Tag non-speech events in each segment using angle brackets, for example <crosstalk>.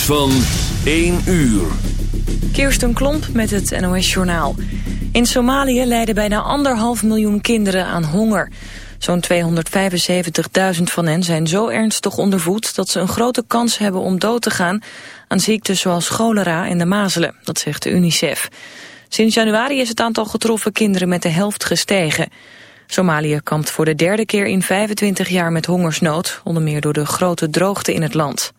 van 1 uur. Kirsten Klomp met het NOS-journaal. In Somalië lijden bijna anderhalf miljoen kinderen aan honger. Zo'n 275.000 van hen zijn zo ernstig ondervoed... dat ze een grote kans hebben om dood te gaan... aan ziekten zoals cholera en de mazelen, dat zegt de UNICEF. Sinds januari is het aantal getroffen kinderen met de helft gestegen. Somalië kampt voor de derde keer in 25 jaar met hongersnood... onder meer door de grote droogte in het land.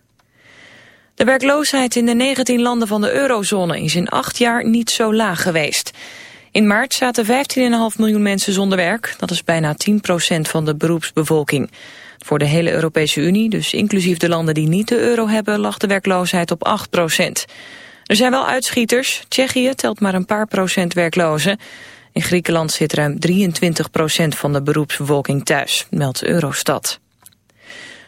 De werkloosheid in de 19 landen van de eurozone is in acht jaar niet zo laag geweest. In maart zaten 15,5 miljoen mensen zonder werk. Dat is bijna 10% van de beroepsbevolking. Voor de hele Europese Unie, dus inclusief de landen die niet de euro hebben, lag de werkloosheid op 8% Er zijn wel uitschieters. Tsjechië telt maar een paar procent werklozen. In Griekenland zit ruim 23% van de beroepsbevolking thuis, meldt Eurostat.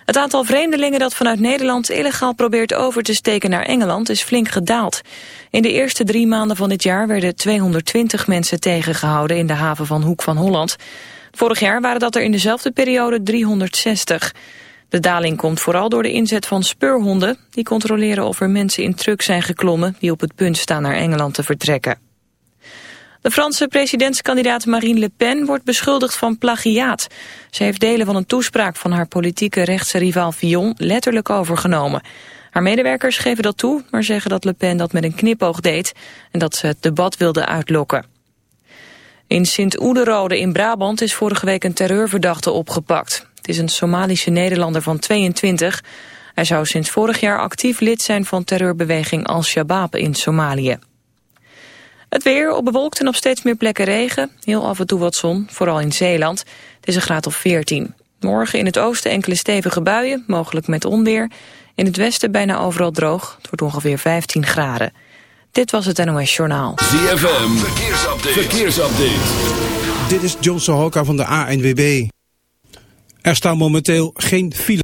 Het aantal vreemdelingen dat vanuit Nederland illegaal probeert over te steken naar Engeland is flink gedaald. In de eerste drie maanden van dit jaar werden 220 mensen tegengehouden in de haven van Hoek van Holland. Vorig jaar waren dat er in dezelfde periode 360. De daling komt vooral door de inzet van speurhonden. Die controleren of er mensen in truck zijn geklommen die op het punt staan naar Engeland te vertrekken. De Franse presidentskandidaat Marine Le Pen wordt beschuldigd van plagiaat. Ze heeft delen van een toespraak van haar politieke rechtse rivaal Fillon letterlijk overgenomen. Haar medewerkers geven dat toe, maar zeggen dat Le Pen dat met een knipoog deed en dat ze het debat wilde uitlokken. In Sint-Oederode in Brabant is vorige week een terreurverdachte opgepakt. Het is een Somalische Nederlander van 22. Hij zou sinds vorig jaar actief lid zijn van terreurbeweging Al-Shabaab in Somalië. Het weer op bewolkt en op steeds meer plekken regen. Heel af en toe wat zon, vooral in Zeeland. Het is een graad of 14. Morgen in het oosten enkele stevige buien, mogelijk met onweer. In het westen bijna overal droog. Het wordt ongeveer 15 graden. Dit was het NOS Journaal. ZFM, verkeersupdate. verkeersupdate. Dit is John Sohoka van de ANWB. Er staan momenteel geen file.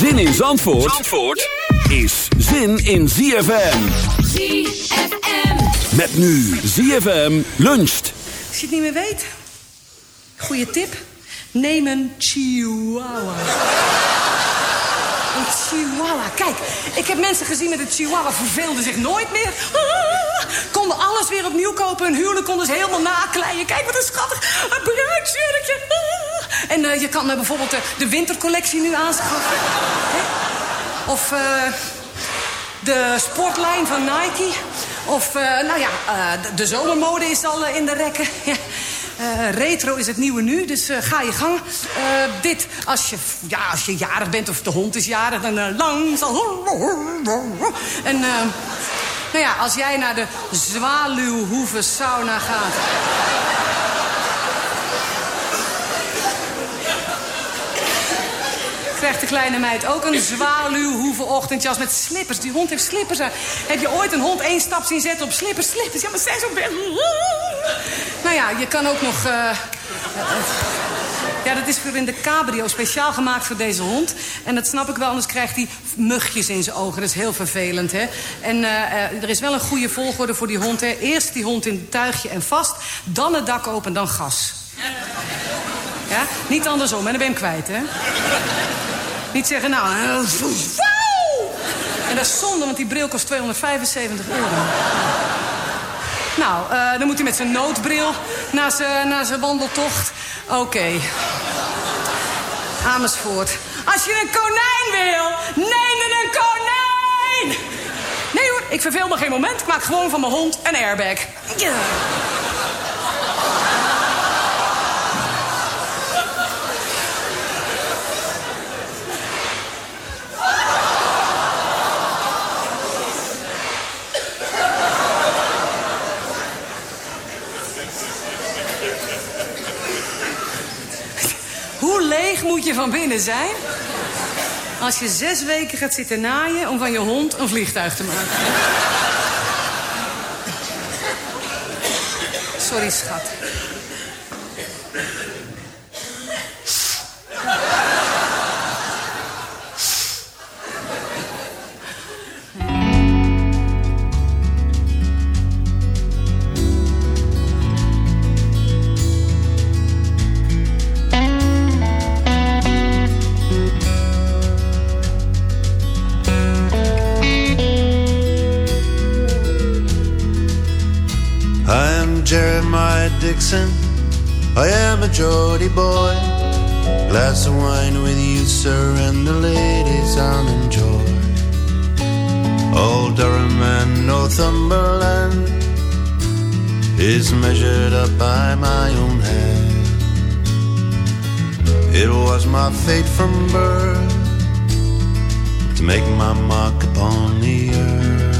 Zin in Zandvoort, Zandvoort is zin in ZFM. ZFM. Met nu ZFM luncht. Als je het niet meer weet, goede tip. Neem een chihuahua. Een chihuahua. Kijk, ik heb mensen gezien met een chihuahua. Verveelden zich nooit meer. <laughs> Konden alles weer opnieuw kopen. Hun huwelijk konden ze helemaal nakleien. Kijk, wat een schattig. Een bruidsjurkje. En eh, je kan eh, bijvoorbeeld eh, de wintercollectie nu aanschaffen. Of de sportlijn van Nike. Of, nou ja, de, de zomermode is al in de rekken. <laughs> Retro is het nieuwe nu, dus ga je gang. Dit, als je, ja, als je jarig bent of de hond is jarig, dan langzaam... En nou ja, als jij naar de Zwaluwhoeve sauna gaat... krijgt de kleine meid ook een zwaluwhoeve ochtendjas met slippers. Die hond heeft slippers. Heb je ooit een hond één stap zien zetten op slippers? Slippers, ja, maar zij weer... Nou ja, je kan ook nog... eh, Ja, dat is voor in de cabrio, speciaal gemaakt voor deze hond. En dat snap ik wel, anders krijgt hij mugjes in zijn ogen. Dat is heel vervelend, hè. En eh, eh, er is wel een goede volgorde voor die hond, hè. Eerst die hond in het tuigje en vast, dan het dak open, dan gas. Ja? Niet andersom, en dan ben je hem kwijt, hè. Niet zeggen, nou... eh! En dat is zonde, want die bril kost 275 euro. Nou, eh, dan moet hij met zijn noodbril naar zijn, zijn wandeltocht. Oké. Amersfoort. Als je een konijn wil, neem dan een konijn! Nee hoor, ik verveel me geen moment. Ik maak gewoon van mijn hond een airbag. Hoe leeg moet van binnen zijn? Als je zes weken gaat zitten naaien om van je hond een vliegtuig te maken. Sorry, schat. Dixon. I am a Geordie boy. Glass of wine with you, sir, and the ladies I'll enjoy. Old Durham and Northumberland is measured up by my own hand. It was my fate from birth to make my mark upon the earth.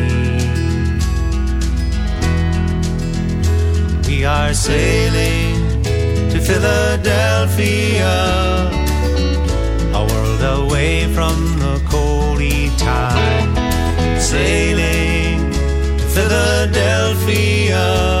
Are sailing to Philadelphia, a world away from the coldy tide. Sailing to Philadelphia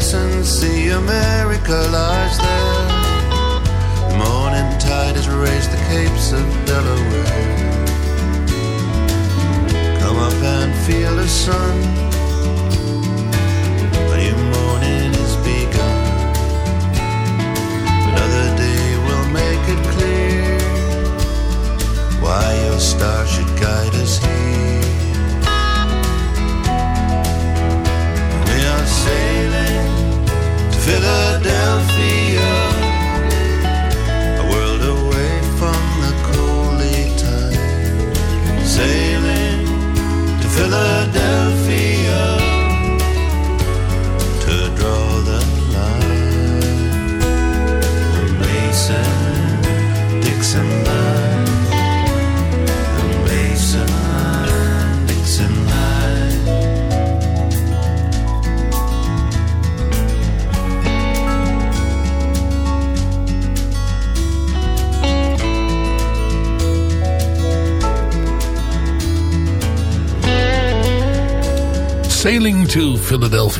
Mason. See America lies there. The morning tide has raised the capes of Delaware. Come up and feel the sun. A new morning is begun. Another day will make it clear why your star should guide us here.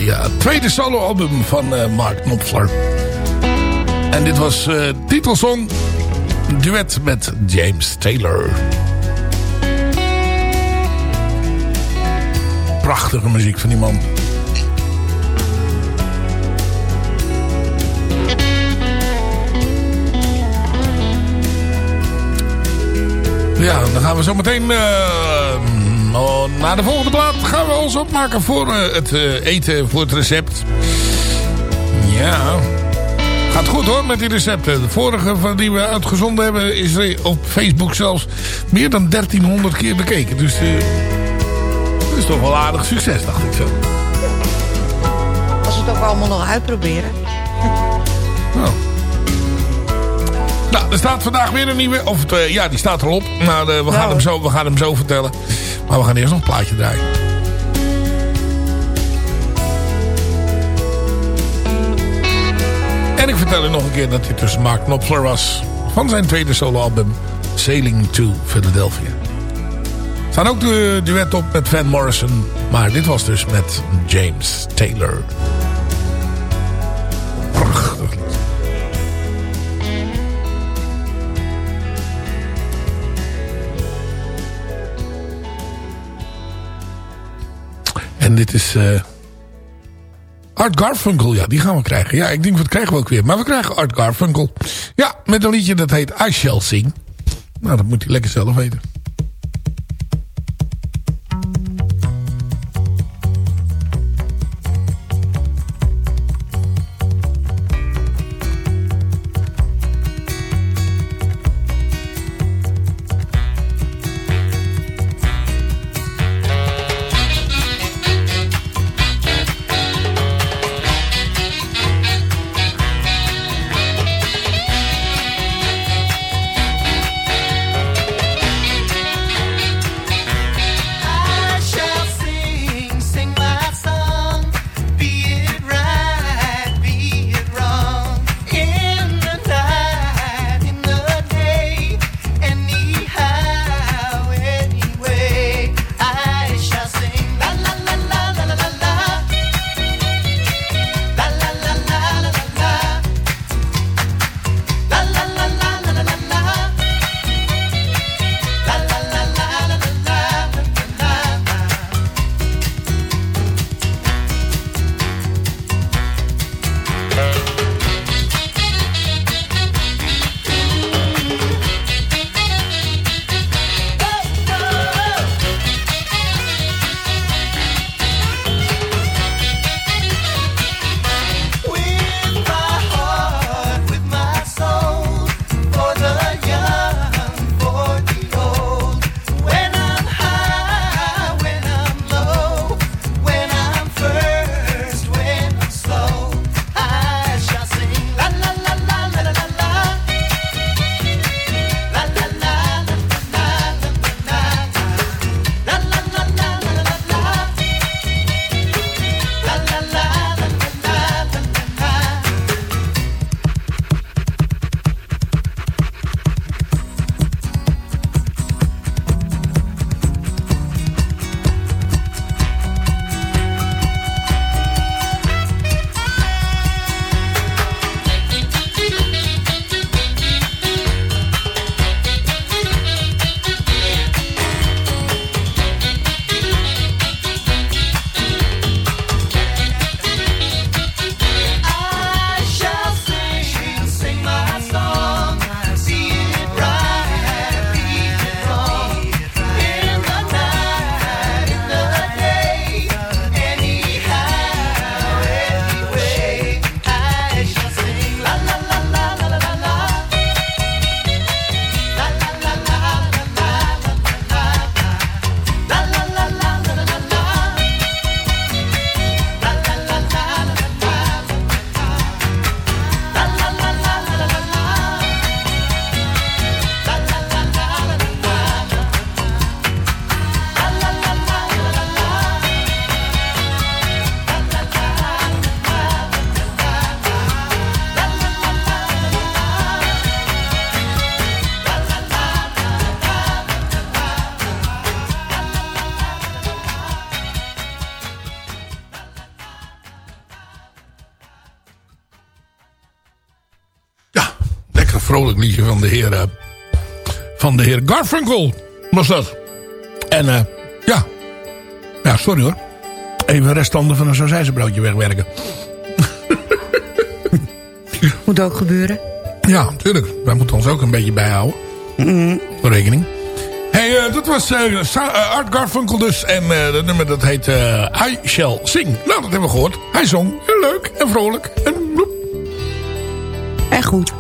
Philadelphia. Het tweede soloalbum van uh, Mark Knopfler. En dit was uh, titelsong. Duet met James Taylor. Prachtige muziek van die man. Ja, dan gaan we zo meteen uh, naar de volgende plaat. Gaan we ons opmaken voor uh, het uh, eten, voor het recept. Ja, gaat goed hoor met die recepten. De vorige van die we uitgezonden hebben is op Facebook zelfs meer dan 1300 keer bekeken. Dus dat is toch wel aardig succes, dacht ik zo. Als we het ook allemaal nog uitproberen. Nou. Nou, er staat vandaag weer een nieuwe. Of uh, ja, die staat erop. Maar uh, we, gaan hem zo, we gaan hem zo vertellen. Maar we gaan eerst nog een plaatje draaien. En ik vertel u nog een keer dat hij tussen Mark Knopfler was. Van zijn tweede soloalbum Sailing to Philadelphia. Er staan ook de duet op met Van Morrison. Maar dit was dus met James Taylor. Prachtig En dit is... Uh, Art Garfunkel, ja, die gaan we krijgen. Ja, ik denk, wat krijgen we ook weer? Maar we krijgen Art Garfunkel. Ja, met een liedje dat heet I Shall Sing. Nou, dat moet hij lekker zelf weten. Vrolijk liedje van de heer, eh, van de heer Garfunkel was dat. En eh, ja, ja, sorry hoor. Even reststanden van een sausijzenbroodje wegwerken. <laughs> Moet ook gebeuren. Ja, natuurlijk. Wij moeten ons ook een beetje bijhouden. Voor rekening. Hey, eh, dat was Art Garfunkel dus. En eh dat nummer dat heet I Shall Sing. Nou, dat hebben we gehoord. Hij zong. Heel leuk en vrolijk. En bloep. En goed.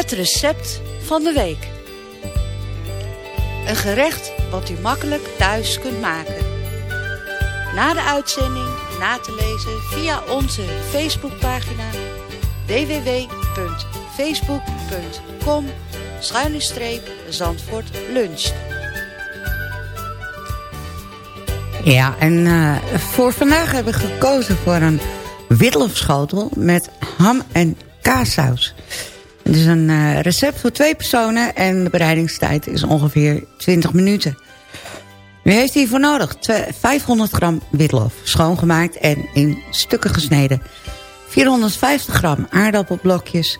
Het recept van de week. Een gerecht wat u makkelijk thuis kunt maken. Na de uitzending na te lezen via onze Facebookpagina www.facebook.com Zandvoort luncht. Ja, en eh, voor vandaag hebben we gekozen voor een witlofschotel met ham en kaassaus. Het is een eh, recept voor twee personen en de bereidingstijd is ongeveer 20 minuten. U heeft hiervoor nodig Twe- 500 gram witlof, schoongemaakt en in stukken gesneden. 450 gram aardappelblokjes,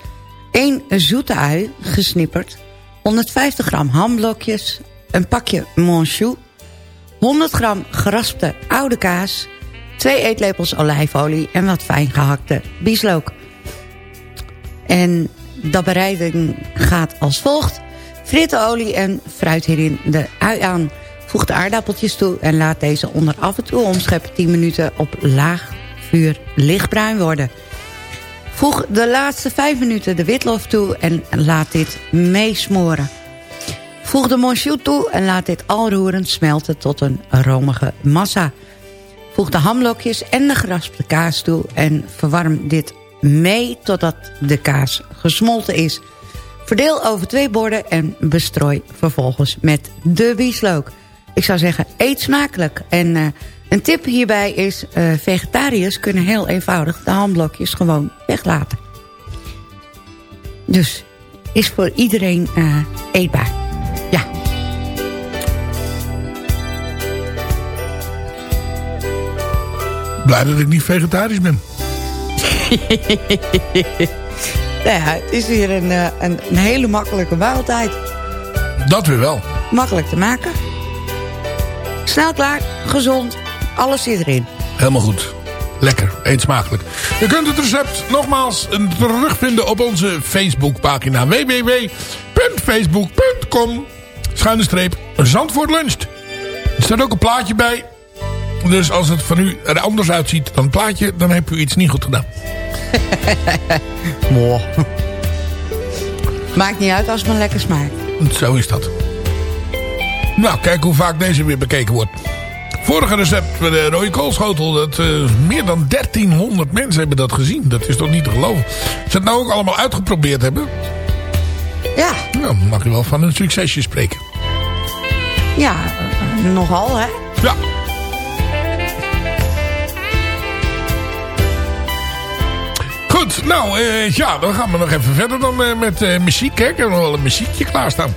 1 zoete ui, gesnipperd, 150 gram hamblokjes, een pakje monchou, 100 gram geraspte oude kaas... 2 eetlepels olijfolie en wat fijn gehakte bieslook. En de bereiding gaat als volgt. Frit de olie en fruit hierin de ui aan. Voeg de aardappeltjes toe en laat deze onder af en toe omscheppen 10 minuten op laag vuur lichtbruin worden. Voeg de laatste 5 minuten de witlof toe en laat dit meesmoren. Voeg de monchou toe en laat dit al roerend smelten tot een romige massa. Voeg de hamblokjes en de geraspte kaas toe en verwarm dit mee totdat de kaas gesmolten is. Verdeel over twee borden en bestrooi vervolgens met de bieslook. Ik zou zeggen, eet smakelijk. En eh, een tip hierbij is, eh, vegetariërs kunnen heel eenvoudig de hamblokjes gewoon weglaten. Dus is voor iedereen eh, eetbaar. Ja. Blij dat ik niet vegetarisch ben. <laughs> Nou ja, het is weer een, eh, een, een hele makkelijke maaltijd. Dat weer wel. Makkelijk te maken. Snel klaar, gezond, alles zit erin. Helemaal goed. Lekker, eet smakelijk. Je kunt het recept nogmaals terugvinden op onze Facebookpagina www.facebook.com schuine streep Zandvoort luncht. Er staat ook een plaatje bij. Dus als het van u er anders uitziet dan het plaatje, dan heb u iets niet goed gedaan. <laughs> Maakt niet uit als het maar lekker smaakt. Zo is dat. Nou, kijk hoe vaak deze weer bekeken wordt. Vorige recept met de rode koolschotel. Dat, eh, meer dan 1300 mensen hebben dat gezien. Dat is toch niet te geloven. Ze het nou ook allemaal uitgeprobeerd hebben. Ja. Nou, dan mag je wel van een succesje spreken. Ja, eh, nogal hè. Ja. Nou eh, ja, dan gaan we nog even verder dan eh, met eh, muziek. Hè. Ik heb nog wel een muziekje klaarstaan.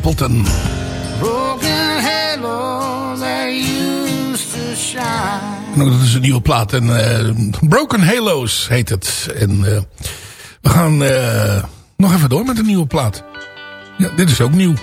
Stapleton. to shine. dat is een nieuwe plaat. En, eh, Broken Halos heet het. En eh, we gaan eh, nog even door met een nieuwe plaat. Ja, dit is ook nieuw.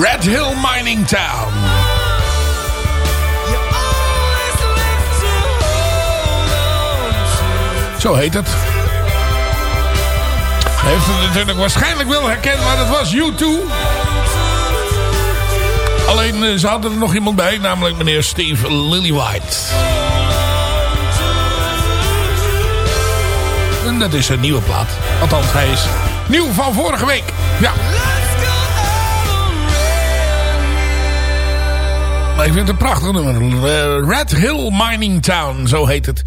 Red Hill Mining Town. Zo heet het. Heeft het natuurlijk waarschijnlijk wel herkend, maar dat was U2. Alleen eh, ze hadden er nog iemand bij, namelijk meneer Steve Lillywhite. En dat is een nieuwe plaat. Althans, hij is nieuw van vorige week. Ja. Ik vind het een prachtig nummer. Red Hill Mining Town, zo heet het.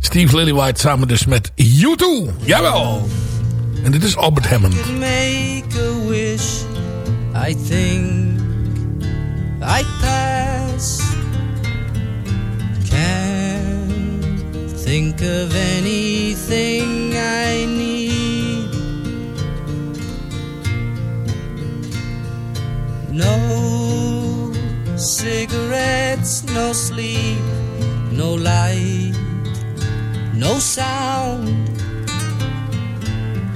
Steve Lillywhite samen dus met U2. Jawel. En dit is Albert Hammond. Make a wish, I think I pass. Can't think of anything I need. No. Cigarettes, no sleep, no light, no sound.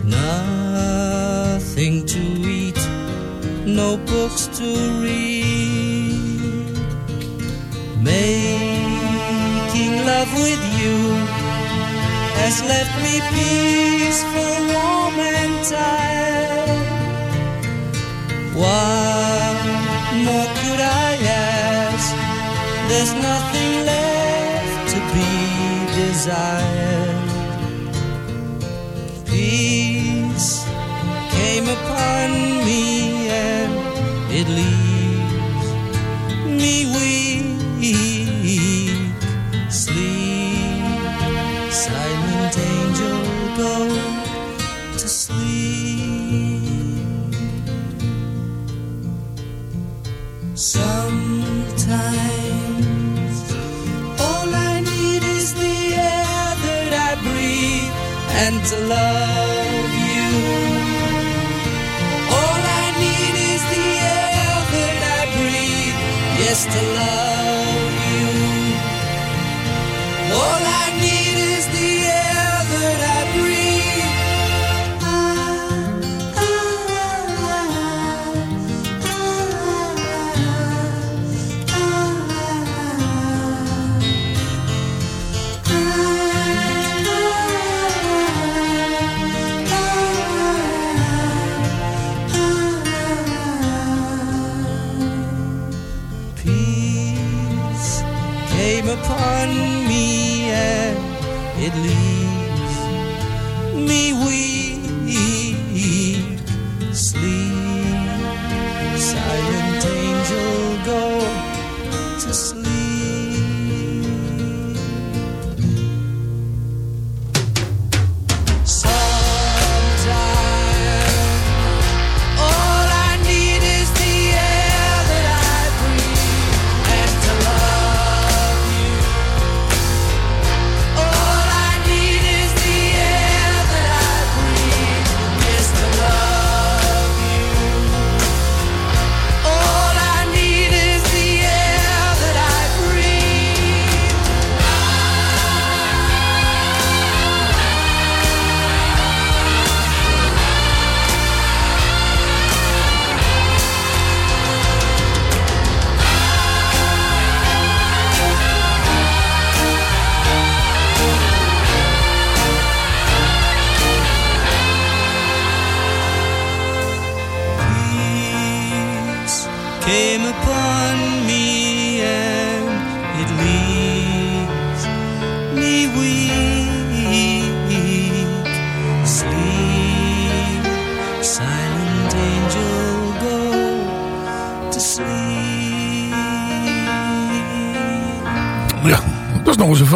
Nothing to eat, no books to read. Making love with you has left me peaceful, warm, and tired. What more could I ask? There's nothing left to be desired peace came upon me and it leaves me weak. Sleep,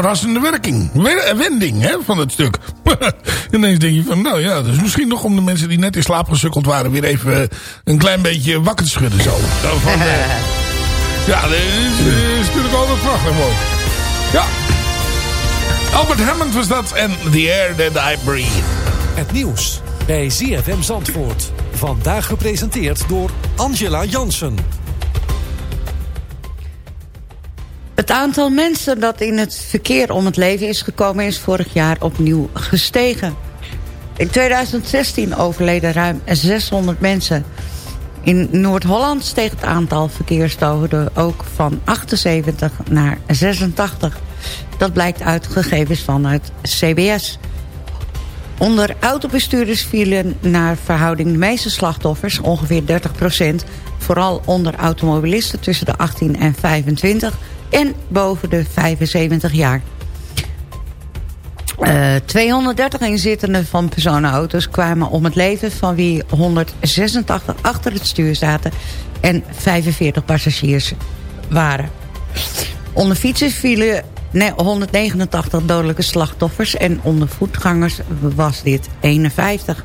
verrassende werking. Wer- Wending hè, van het stuk. <laughs> Ineens denk je van, nou ja, dat is misschien nog om de mensen die net in slaap gesukkeld waren... weer even eh, een klein beetje wakker te schudden zo. Zo <laughs> van, eh, <laughs> ja, dat is, eh, is natuurlijk altijd prachtig mooi. Ja. Albert Hammond was dat en The Air That I Breathe. Het nieuws bij ZFM Zandvoort. Vandaag gepresenteerd door Angela Jansen. Het aantal mensen dat in het verkeer om het leven is gekomen... is vorig jaar opnieuw gestegen. In 2016 overleden ruim 600 mensen. In Noord-Holland steeg het aantal verkeersdoden ook van 78 naar 86. Dat blijkt uit gegevens van het CBS. Onder autobestuurders vielen naar verhouding de meeste slachtoffers, ongeveer 30% Vooral onder automobilisten tussen de 18 en 25 en boven de 75 jaar. Eh, 230 inzittenden van personenauto's kwamen om het leven... van wie 186 achter het stuur zaten en 45 passagiers waren. Onder fietsers vielen ne- 189 dodelijke slachtoffers... en onder voetgangers was dit 51.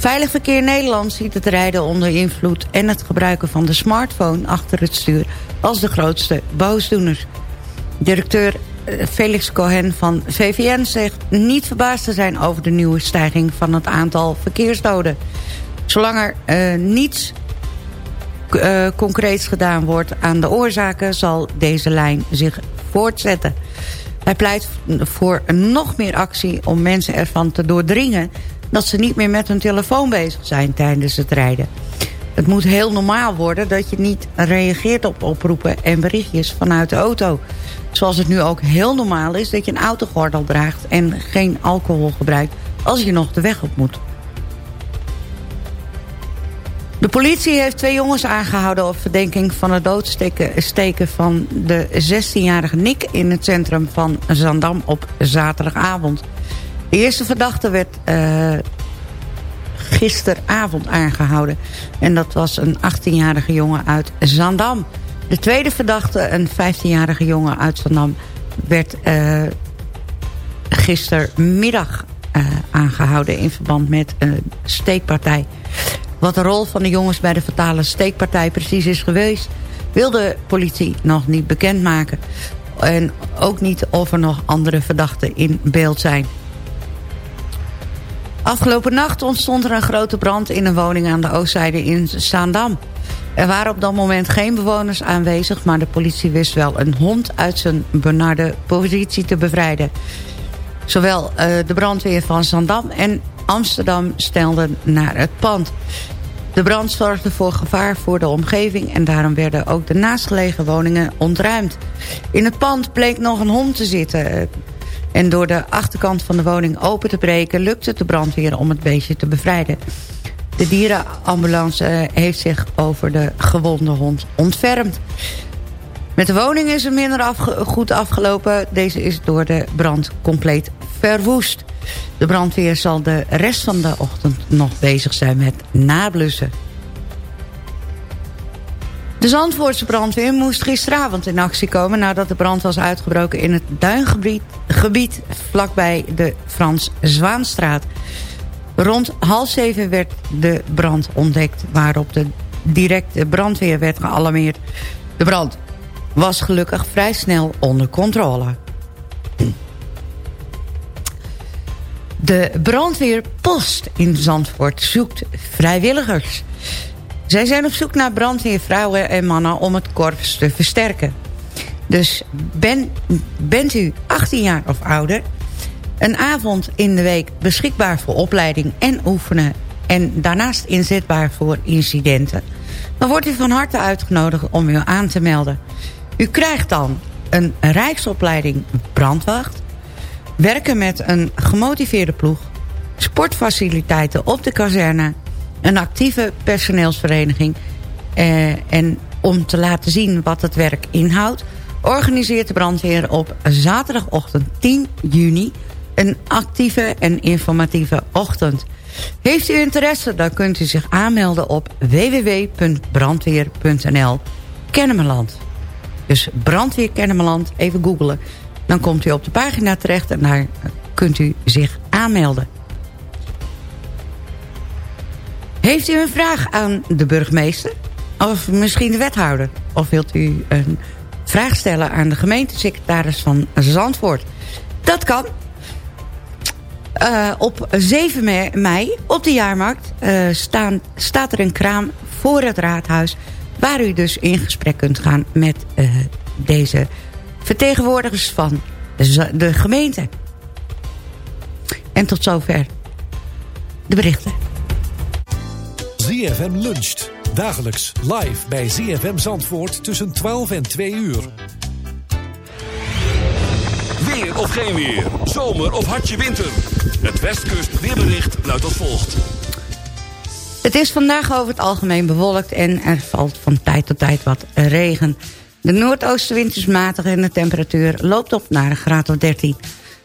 Veilig Verkeer Nederland ziet het rijden onder invloed... en het gebruiken van de smartphone achter het stuur... als de grootste boosdoeners. Directeur eh, Felix Cohen van VVN zegt niet verbaasd te zijn... over de nieuwe stijging van het aantal verkeersdoden. Zolang er eh, niets eh, concreets gedaan wordt aan de oorzaken... zal deze lijn zich voortzetten. Hij pleit voor nog meer actie om mensen ervan te doordringen... dat ze niet meer met hun telefoon bezig zijn tijdens het rijden. Het moet heel normaal worden dat je niet reageert op oproepen en berichtjes vanuit de auto. Zoals het nu ook heel normaal is dat je een autogordel draagt... en geen alcohol gebruikt als je nog de weg op moet. De politie heeft twee jongens aangehouden op verdenking van het doodsteken steken van de 16-jarige Nick in het centrum van Zandam op zaterdagavond. De eerste verdachte werd eh, gisteravond aangehouden. En dat was een 18-jarige jongen uit Zandam. De tweede verdachte, een 15-jarige jongen uit Zandam... werd eh, gistermiddag eh, aangehouden in verband met een steekpartij. Wat de rol van de jongens bij de fatale steekpartij precies is geweest... wil de politie nog niet bekendmaken. En ook niet of er nog andere verdachten in beeld zijn. Afgelopen nacht ontstond er een grote brand in een woning aan de oostzijde in Zaandam. Er waren op dat moment geen bewoners aanwezig... maar de politie wist wel een hond uit zijn benarde positie te bevrijden. Zowel uh, de brandweer van Zandam en Amsterdam stelden naar het pand. De brand zorgde voor gevaar voor de omgeving... en daarom werden ook de naastgelegen woningen ontruimd. In het pand bleek nog een hond te zitten... En door de achterkant van de woning open te breken... lukt het de brandweer om het beestje te bevrijden. De dierenambulance heeft zich over de gewonde hond ontfermd. Met de woning is het minder goed afgelopen. Deze is door de brand compleet verwoest. De brandweer zal de rest van de ochtend nog bezig zijn met nablussen. De Zandvoortse brandweer moest gisteravond in actie komen... nadat de brand was uitgebroken in het duingebied gebied vlakbij de Frans Zwaanstraat. Rond half zeven werd de brand ontdekt... waarop de directe brandweer werd gealarmeerd. De brand was gelukkig vrij snel onder controle. De brandweerpost in Zandvoort zoekt vrijwilligers. Zij zijn op zoek naar brandweervrouwen en mannen om het korps te versterken. Dus ben, bent u 18 jaar of ouder... een avond in de week beschikbaar voor opleiding en oefenen... en daarnaast inzetbaar voor incidenten... dan wordt u van harte uitgenodigd om u aan te melden. U krijgt dan een rijksopleiding brandwacht... werken met een gemotiveerde ploeg... sportfaciliteiten op de kazerne... een actieve personeelsvereniging... Eh, en om te laten zien wat het werk inhoudt... organiseert de brandweer op zaterdagochtend 10 juni... een actieve en informatieve ochtend. Heeft u interesse, dan kunt u zich aanmelden op www.brandweer.nl Kennemerland. Dus Brandweer Kennemerland, even googlen. Dan komt u op de pagina terecht en daar kunt u zich aanmelden. Heeft u een vraag aan de burgemeester? Of misschien de wethouder? Of wilt u een vraag stellen aan de gemeentesecretaris van Zandvoort? Dat kan. Uh, op 7 mei, op de jaarmarkt staan, staat er een kraam voor het raadhuis... waar u dus in gesprek kunt gaan met uh, deze vertegenwoordigers van de gemeente. En tot zover de berichten. ZFM luncht. Dagelijks live bij ZFM Zandvoort tussen 12 en 2 uur. Weer of geen weer. Zomer of hartje winter. Het Westkust weerbericht luidt als volgt. Het is vandaag over het algemeen bewolkt en er valt van tijd tot tijd wat regen. De noordoostenwind is matig en de temperatuur loopt op naar een graad of 13.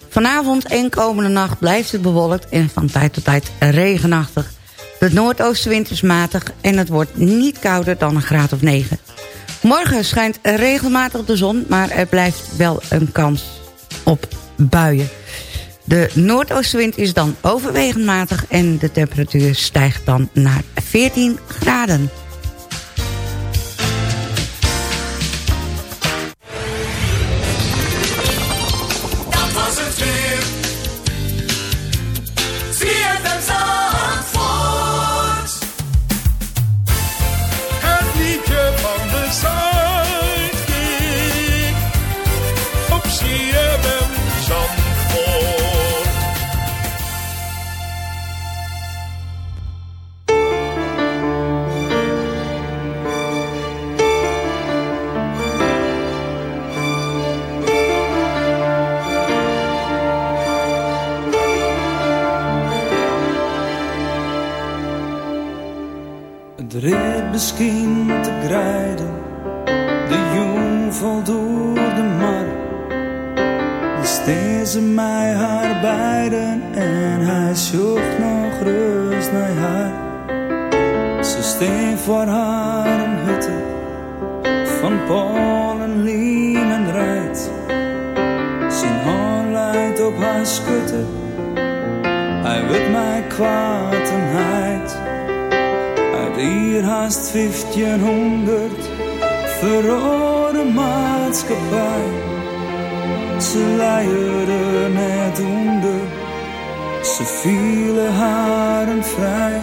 Vanavond en komende nacht blijft het bewolkt en van tijd tot tijd regenachtig. De noordoostenwind is matig en het wordt niet kouder dan een graad of 9. Morgen schijnt regelmatig de zon, maar er blijft wel een kans op buien. De noordoostenwind is dan overwegend matig en de temperatuur stijgt dan naar 14 graden. Misschien te grijden, de jong val door de mar. Steen ze mij haar beiden en hij zocht nog rust naar haar. Ze steen voor haar een hutte van Paul en Lien en rijdt. Zijn hand leidt op haar schutte, hij wil mij kwaad hier haast 1500 verrode maatschappij. Ze leiden net onder, ze vielen haren vrij.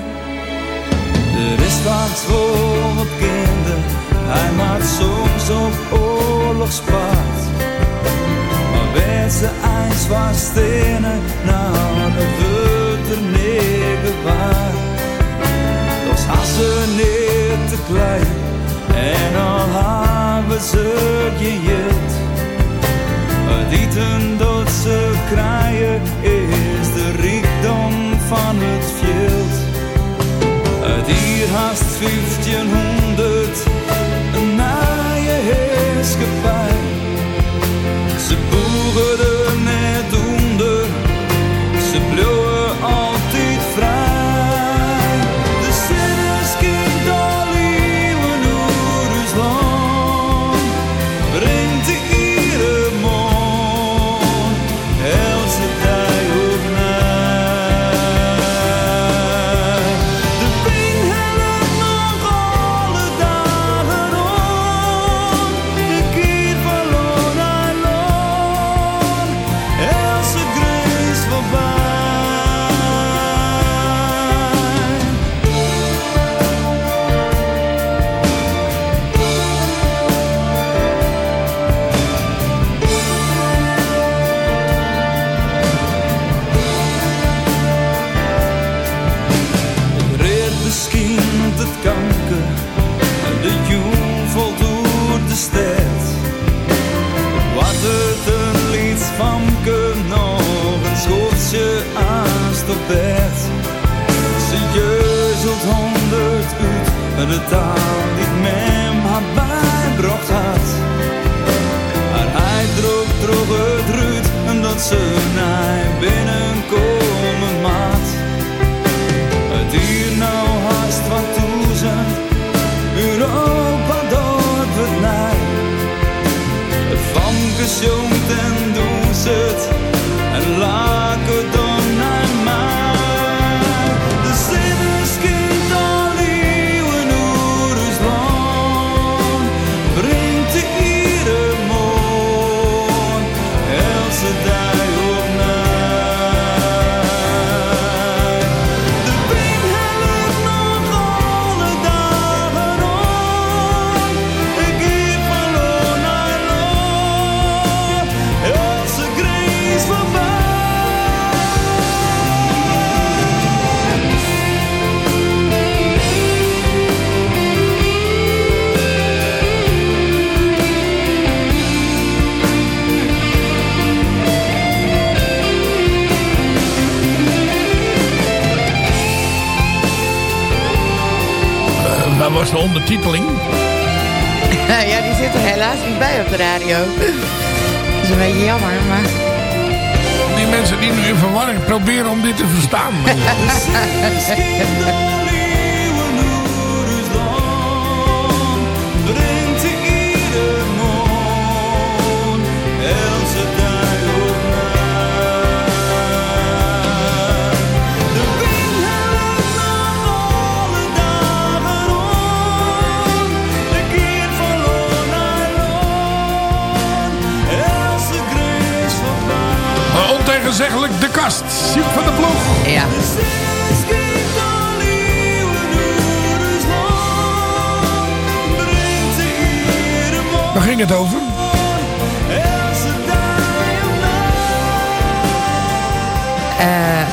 Er is wat voor wat kinderen, hij maakt soms op oorlogspaard. Maar werd ze ijs was stenen, nou dat wordt er waar. Als niet te klein en al hebben ze gejet. Het eten dat ze krijgen is de rijkdom van het veld. Het hier haast 1500 een naaie heerskepaar. Ze boeren er was de ondertiteling? <laughs> ja, die zit er helaas niet bij op de radio. Dat is een beetje jammer, maar... Die mensen die nu in verwarring proberen om dit te verstaan. <laughs> de kast. Van de ploeg. Ja. Waar ging het over? Eh,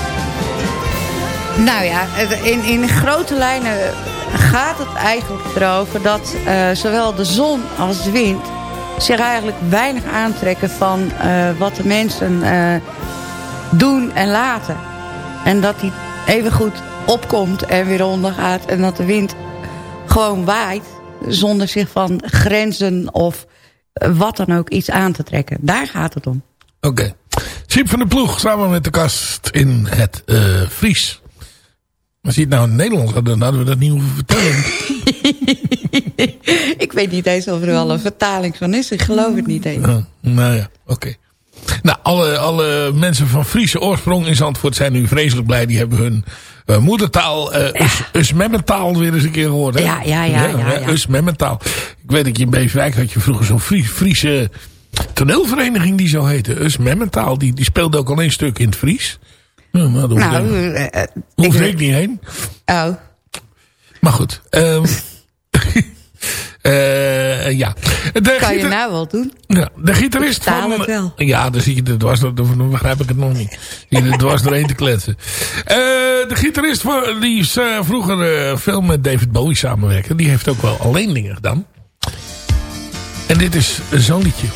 nou ja, in, in grote lijnen gaat het eigenlijk erover dat eh, zowel de zon als de wind zich eigenlijk weinig aantrekken van eh, wat de mensen doen en laten. En dat die even goed opkomt en weer ondergaat en dat de wind gewoon waait zonder zich van grenzen of wat dan ook iets aan te trekken. Daar gaat het om. Oké. Siep van de ploeg samen met de kast in het eh, Fries. Als je het nou in het Nederlands hadden, dan hadden we dat niet hoeven vertellen. <laughs> Ik weet niet eens of er wel een vertaling van is. Ik geloof het niet eens. Oh, nou ja, oké. Nou, alle, alle mensen van Friese oorsprong in Zandvoort zijn nu vreselijk blij. Die hebben hun eh, moedertaal, eh us, Usmemmentaal weer eens een keer gehoord. Hè? Ja, ja, ja, ja, ja. Usmemmentaal. Ik weet dat je in Beverwijk had je vroeger zo'n Fries, Friese toneelvereniging die zo heette. Usmemmentaal. Die, die speelde ook al een stuk in het Fries. Daar Nou, eh, hoefde ik niet heen. Oh, Maar goed. ehm <laughs> eh, ja. De kan je nou wel doen? ja, de gitarist van... het wel. Ja, dan zie je het dwars door, dan begrijp ik het nog niet. Zie je er dwars doorheen te kletsen. Eh, de gitarist van, die is, eh, vroeger eh, veel met David Bowie samenwerken. Die heeft ook wel alleen dingen gedaan. En dit is zo'n liedje.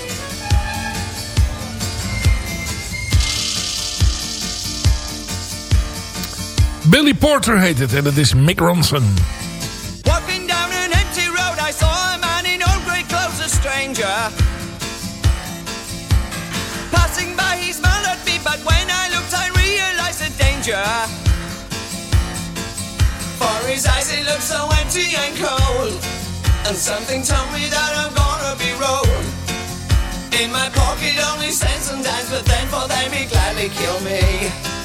Billy Porter heet het en het is Mick Ronson. Stranger. Passing by, he smiled at me, but when I looked, I realized the danger. For his eyes, they looked so empty and cold. And something told me that I'm gonna be rolled. In my pocket, only cents and dimes, but then for them, he'd gladly kill me.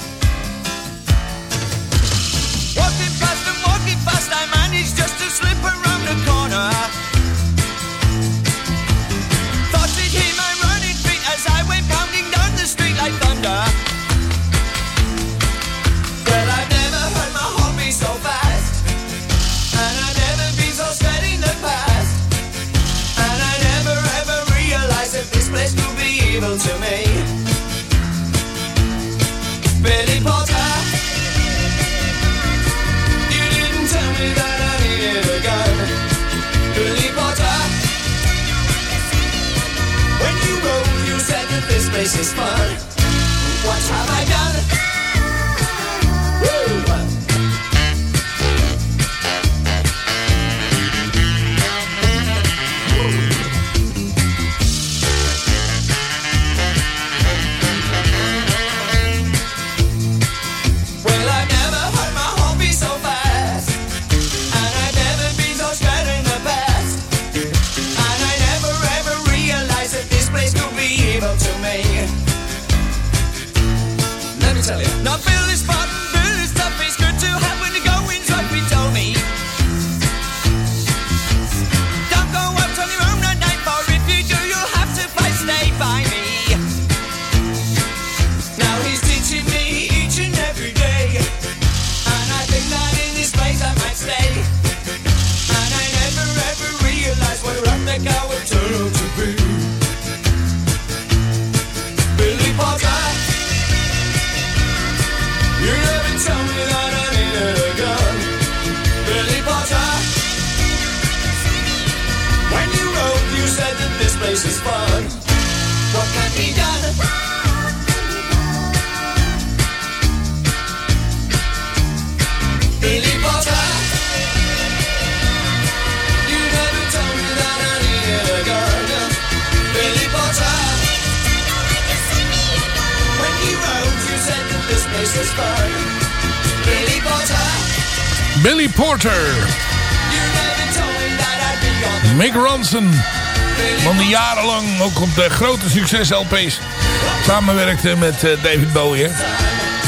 This is fun. De grote succes-LP's samenwerkte met eh, David Bowie.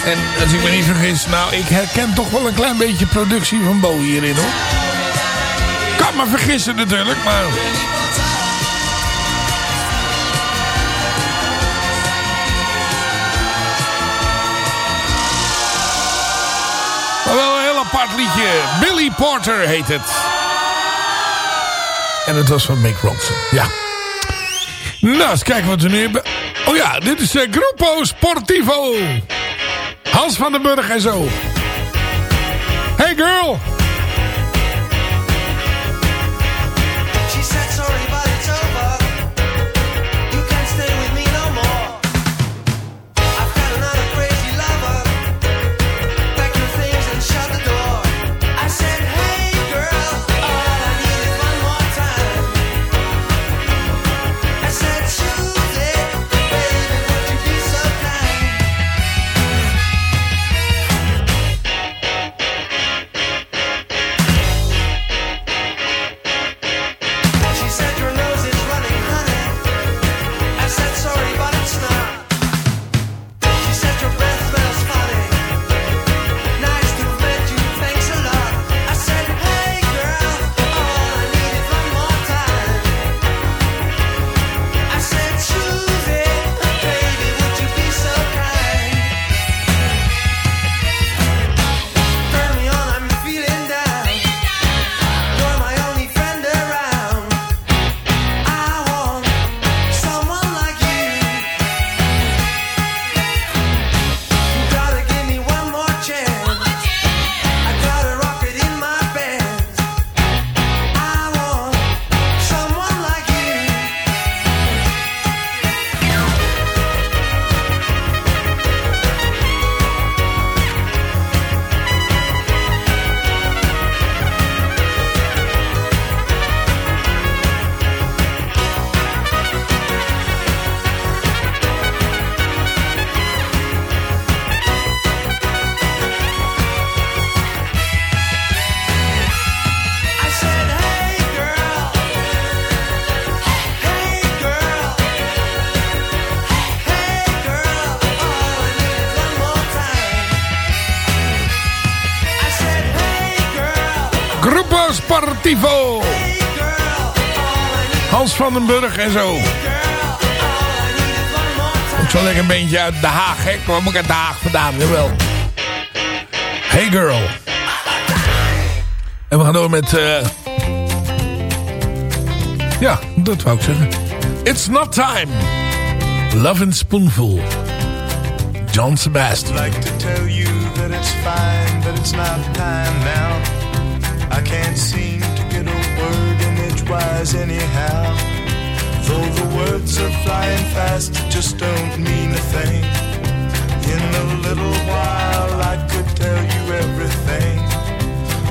En als ik me niet vergis, nou, ik herken toch wel een klein beetje productie van Bowie hierin hoor. Kan me vergissen natuurlijk, maar... Maar wel een heel apart liedje. Billy Porter heet het. En het was van Mick Ronson. Ja. Nou, eens kijken wat we nu hebben. Oh ja, dit is uh, Gruppo Sportivo. Hans van den Burg en zo. Hey girl. Hans van den Burg en zo. Ook zo lekker een beentje uit Den Haag. hè? Ik kwam ook uit Den Haag vandaan. Jawel. Hey girl. En we gaan door met... eh, Ja, dat wou ik zeggen. It's not time. Love and Spoonful. John Sebastian. like to tell you that it's fine, but it's not time now. I can't seem to get a word in edgewise anyhow. Though the words are flying fast, it just don't mean a thing. In a little while, I could tell you everything.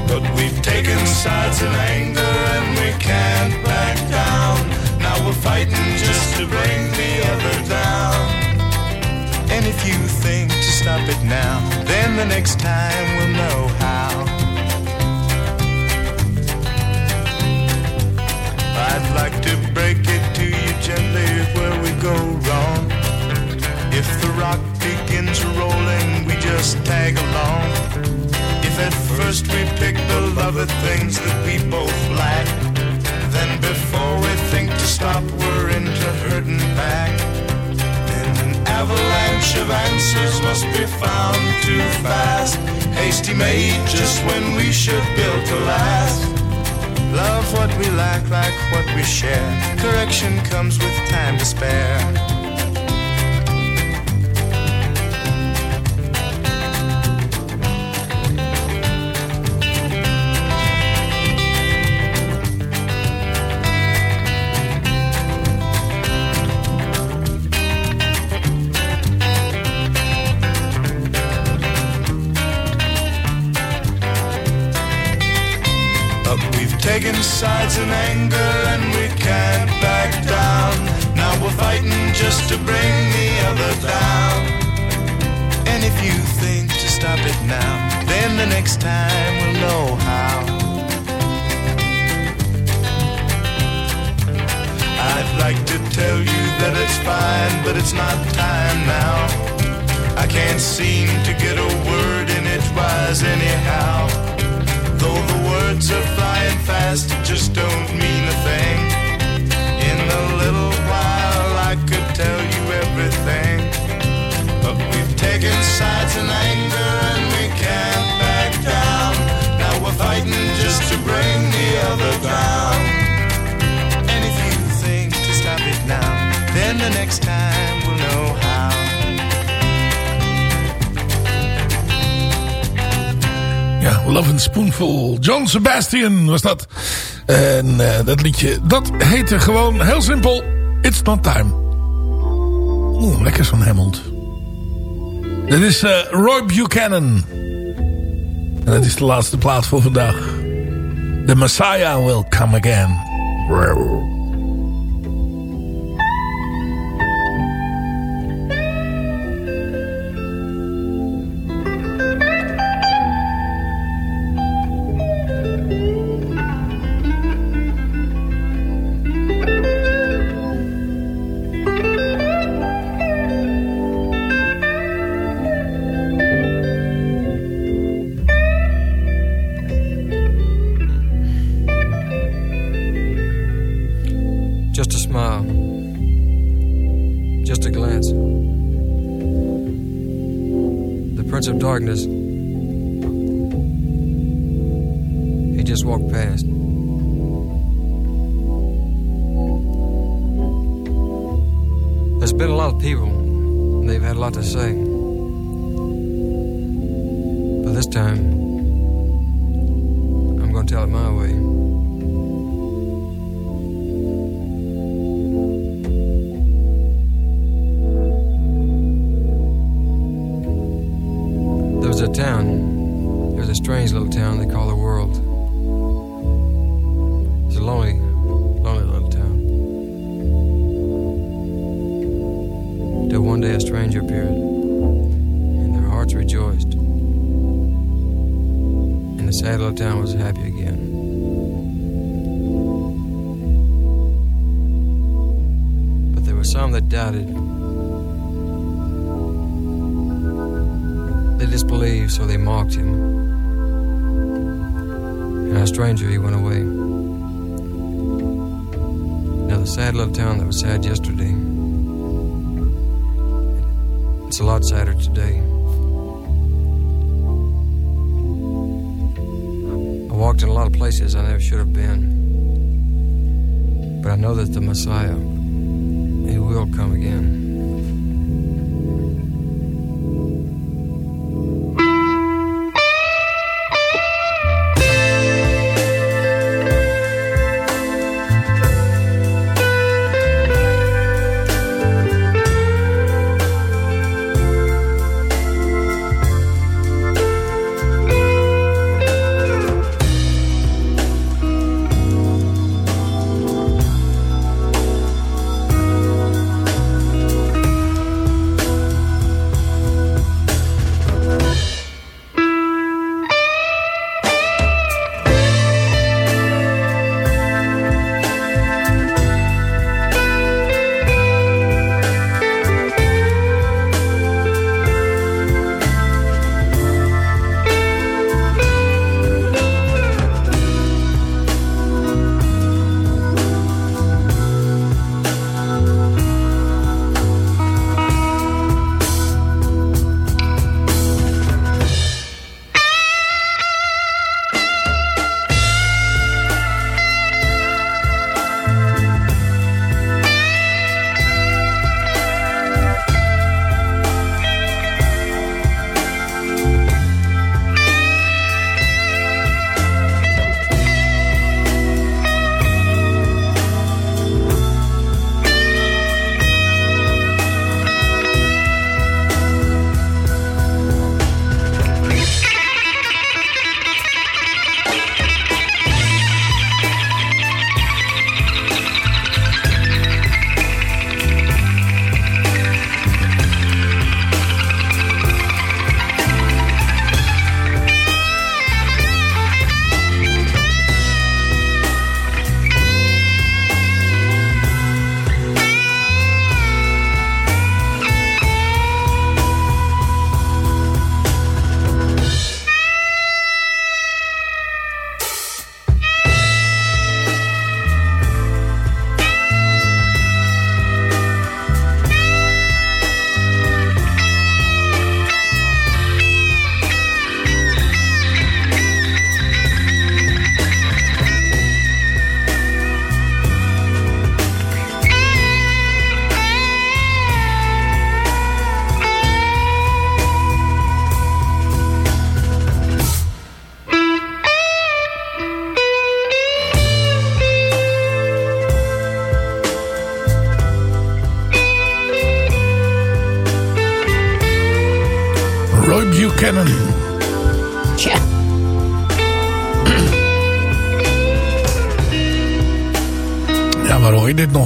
But we've taken sides in anger and we can't back down. Now we're fighting just to bring the other down. And if you think to stop it now, then the next time we'll know how. I'd like to break it gently where we go wrong. If the rock begins rolling, we just tag along. If at first we pick the love of things that we both lack, then before we think to stop, we're into hurting back. Then an avalanche of answers must be found too fast. Hasty made just when we should build to last. Love what we lack, like what we share. Correction comes with time to spare. Anger and we can't back down. Now we're fighting just to bring the other down. And if you think to stop it now, then the next time we'll know how. I'd like to tell you that it's fine, but it's not time now. I can't seem to get a word in edgewise anyhow words are flying fast, it just don't mean a thing. In a little while, I could tell you everything. But we've taken sides in anger and we can't back down. Now we're fighting just to bring the other down. And if you think to stop it now, then the next time. Love and Spoonful. John Sebastian was dat. En eh, dat liedje, dat heette gewoon heel simpel... It's Not Time. Oeh, lekker zo'n Hammond. Dit is eh, Roy Buchanan. En dat is de laatste plaat voor vandaag. The Messiah Will Come Again. Darkness. Disbelieved, so they mocked him. And a stranger, he went away. Now, the sad little town that was sad yesterday, it's a lot sadder today. I walked in a lot of places I never should have been. But I know that the Messiah, he will come again.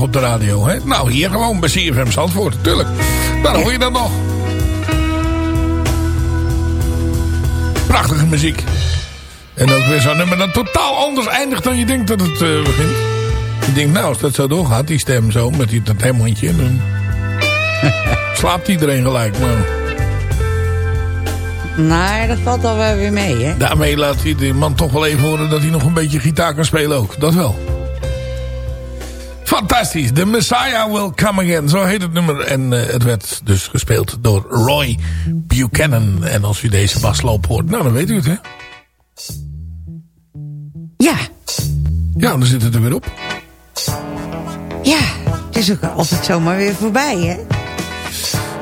Op de radio, hè? Nou, hier gewoon bij CFM Zandvoort, tuurlijk. Daar hoor je dat nog. Prachtige muziek. En ook weer zo'n nummer dat totaal anders eindigt dan je denkt dat het eh, begint. Je denkt, nou, als dat zo doorgaat, die stem zo, met die, dat hemondje, dan <laughs> slaapt iedereen gelijk. Maar Nee, dat valt al wel weer mee, hè? daarmee laat hij de man toch wel even horen dat hij nog een beetje gitaar kan spelen ook. Dat wel. Fantastisch. The Messiah Will Come Again. Zo heet het nummer. En eh, het werd dus gespeeld door Roy Buchanan. En als u deze basloop hoort, nou dan weet u het hè. Ja. Ja, dan zit het er weer op. Ja, het is ook altijd zomaar weer voorbij, hè?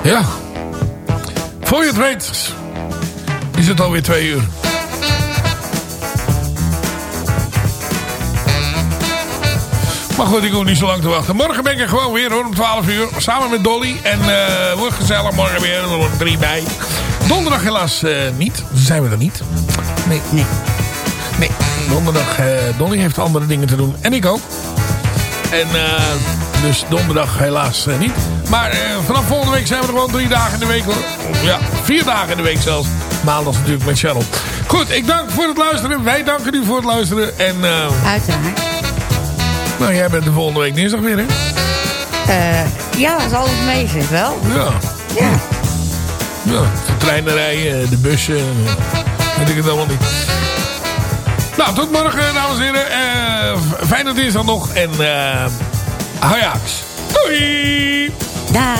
Ja. Voor je het weet is het alweer twee uur. Maar goed, ik hoef niet zo lang te wachten. Morgen ben ik er gewoon weer om 12 uur. Samen met Dolly. En eh wordt gezellig morgen weer. Er wordt drie bij. Donderdag helaas eh, niet. Zijn we er niet. Nee. Nee. Nee. Donderdag, eh, Dolly heeft andere dingen te doen. En ik ook. En dus donderdag helaas niet. Maar vanaf volgende week zijn we er gewoon drie dagen in de week. Ja, vier dagen in de week zelfs. Maandag natuurlijk met Cheryl. Goed, ik dank voor het luisteren. Wij danken u voor het luisteren. En Uiteraard. Nou, jij bent de volgende week dinsdag weer hè? Eh, ja, als alles mee zit wel. Ja. Ja. Ja, de treinen rijden, de bussen. Weet ik het allemaal niet. Nou, tot morgen, dames en heren. Eh fijne dinsdag nog. En eh Ajax. Doei! Dag.